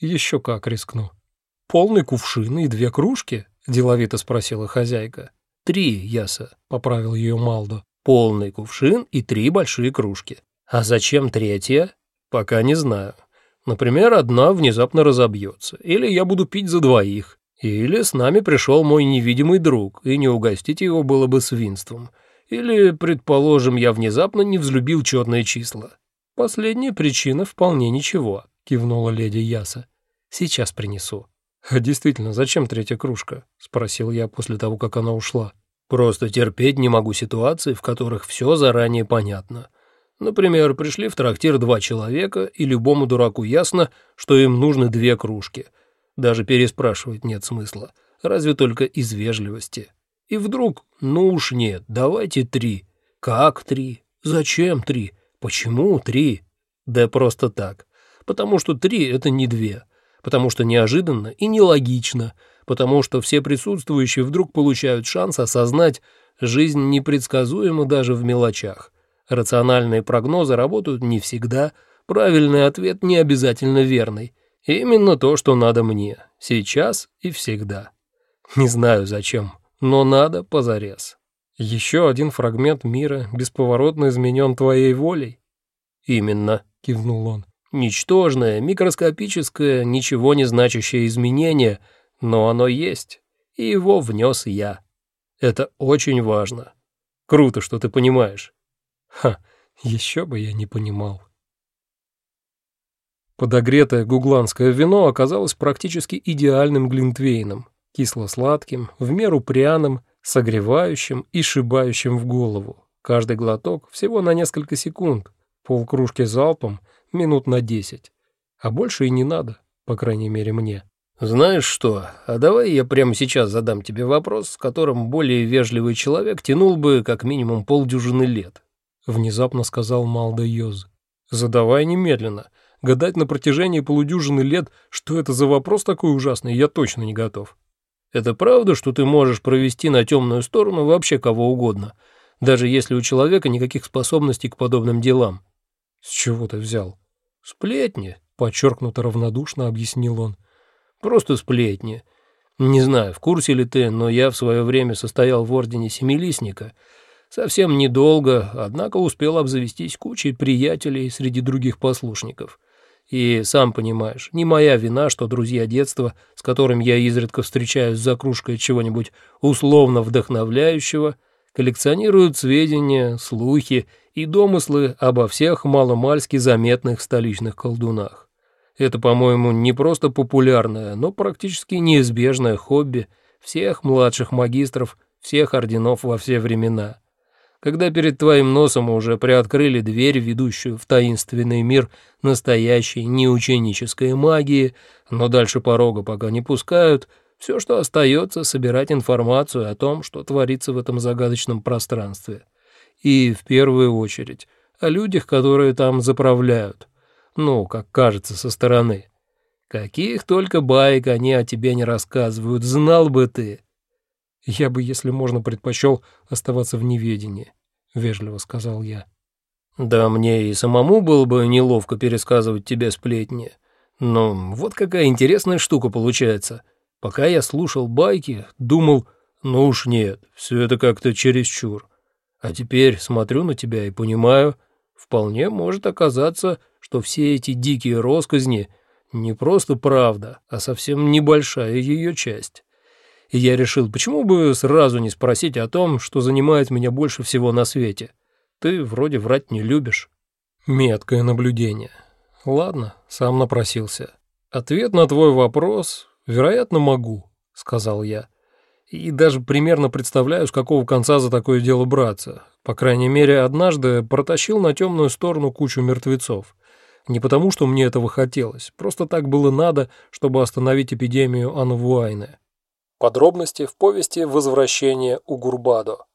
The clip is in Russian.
Еще как рискну. Полный кувшин и две кружки? Деловито спросила хозяйка. Три, Яса, поправил ее Малдо. Полный кувшин и три большие кружки. А зачем третья? Пока не знаю. Например, одна внезапно разобьется, или я буду пить за двоих, или с нами пришел мой невидимый друг, и не угостить его было бы свинством, или, предположим, я внезапно не взлюбил четные числа. Последняя причина вполне ничего, кивнула леди Яса. Сейчас принесу. «А действительно, зачем третья кружка?» — спросил я после того, как она ушла. «Просто терпеть не могу ситуации, в которых все заранее понятно. Например, пришли в трактир два человека, и любому дураку ясно, что им нужны две кружки. Даже переспрашивать нет смысла, разве только из вежливости. И вдруг, ну уж нет, давайте три. Как три? Зачем три? Почему три? Да просто так. Потому что три — это не две. Потому что неожиданно и нелогично. Потому что все присутствующие вдруг получают шанс осознать, жизнь непредсказуема даже в мелочах. Рациональные прогнозы работают не всегда, правильный ответ не обязательно верный. Именно то, что надо мне, сейчас и всегда. Не знаю зачем, но надо позарез. Еще один фрагмент мира бесповоротно изменен твоей волей? Именно, кивнул он. Ничтожное, микроскопическое, ничего не значащее изменение, но оно есть, и его внес я. Это очень важно. Круто, что ты понимаешь. Ха, еще бы я не понимал. Подогретое гугланское вино оказалось практически идеальным глинтвейном, кисло-сладким, в меру пряным, согревающим и шибающим в голову. Каждый глоток всего на несколько секунд, полкружки залпом минут на десять. А больше и не надо, по крайней мере мне. «Знаешь что, а давай я прямо сейчас задам тебе вопрос, с которым более вежливый человек тянул бы как минимум полдюжины лет внезапно сказал Малда Йоз. «Задавай немедленно. Гадать на протяжении полудюжины лет, что это за вопрос такой ужасный, я точно не готов». «Это правда, что ты можешь провести на темную сторону вообще кого угодно, даже если у человека никаких способностей к подобным делам?» «С чего ты взял?» «Сплетни», — подчеркнуто равнодушно объяснил он. «Просто сплетни. Не знаю, в курсе ли ты, но я в свое время состоял в Ордене Семилистника» Совсем недолго, однако успел обзавестись кучей приятелей среди других послушников. И, сам понимаешь, не моя вина, что друзья детства, с которыми я изредка встречаюсь за кружкой чего-нибудь условно вдохновляющего, коллекционируют сведения, слухи и домыслы обо всех маломальски заметных столичных колдунах. Это, по-моему, не просто популярное, но практически неизбежное хобби всех младших магистров всех орденов во все времена когда перед твоим носом уже приоткрыли дверь, ведущую в таинственный мир настоящей неученической магии, но дальше порога пока не пускают, все, что остается, собирать информацию о том, что творится в этом загадочном пространстве. И, в первую очередь, о людях, которые там заправляют. Ну, как кажется, со стороны. Каких только баек они о тебе не рассказывают, знал бы ты. «Я бы, если можно, предпочел оставаться в неведении», — вежливо сказал я. «Да мне и самому было бы неловко пересказывать тебе сплетни. Но вот какая интересная штука получается. Пока я слушал байки, думал, ну уж нет, все это как-то чересчур. А теперь смотрю на тебя и понимаю, вполне может оказаться, что все эти дикие росказни не просто правда, а совсем небольшая ее часть и я решил, почему бы сразу не спросить о том, что занимает меня больше всего на свете. Ты вроде врать не любишь. Меткое наблюдение. Ладно, сам напросился. Ответ на твой вопрос, вероятно, могу, сказал я. И даже примерно представляю, с какого конца за такое дело браться. По крайней мере, однажды протащил на темную сторону кучу мертвецов. Не потому, что мне этого хотелось, просто так было надо, чтобы остановить эпидемию Анвуайны. Подробности в повести «Возвращение у Гурбадо».